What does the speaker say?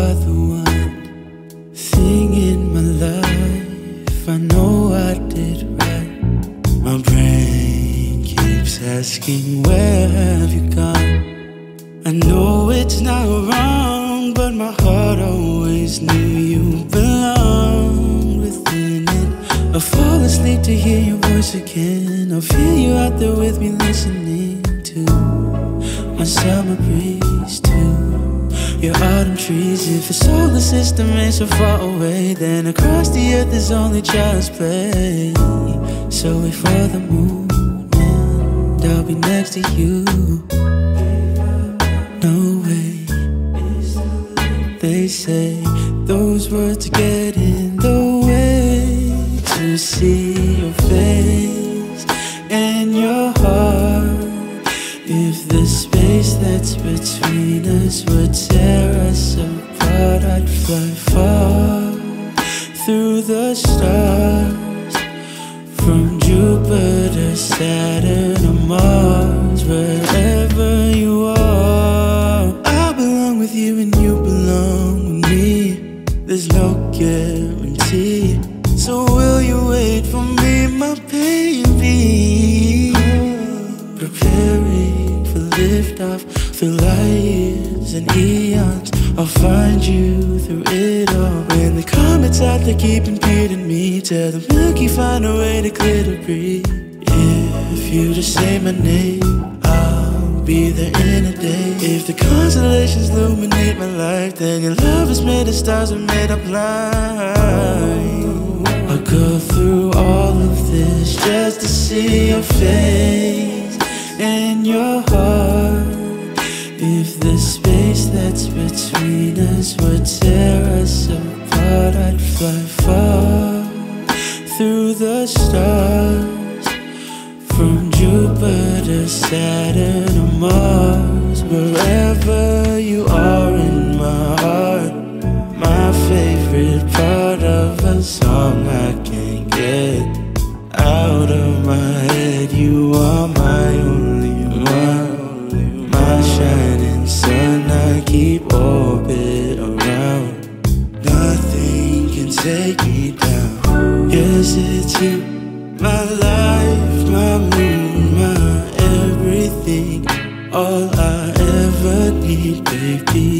are the one thing in my life I know I did right. My brain keeps asking, Where have you gone? I know it's not wrong, but my heart always knew you belong within it. I fall asleep to hear your voice again. I feel you out there with me listening to my summer breeze. Your autumn trees, if the solar system ain't so far away, then across the earth is only child's play. So wait for the moon, I'll be next to you. No way. They say those words get in the way to see your face and your heart. The space that's between us would tear us apart, I'd fly far through the stars from Jupiter, Saturn, or Mars, wherever you are. I belong with you and you belong with me. There's no guarantee. So will you wait for me, my baby? Preparing for liftoff, through light years and eons. I'll find you through it all. When the comets out there keep impeding me, tell the Milky find a way to clear the breeze. If you just say my name, I'll be there in a day. If the constellations illuminate my life, then your love is made of stars and made up blind. I'll go through all of this just to see your face and your heart. If the space that's between us would tear us apart, I'd fly far through the stars from Jupiter, Saturn, or Mars, wherever you are in my heart. My favorite part of a take me down. Yes, it's you, my life, my moon, my everything. All I ever need, baby.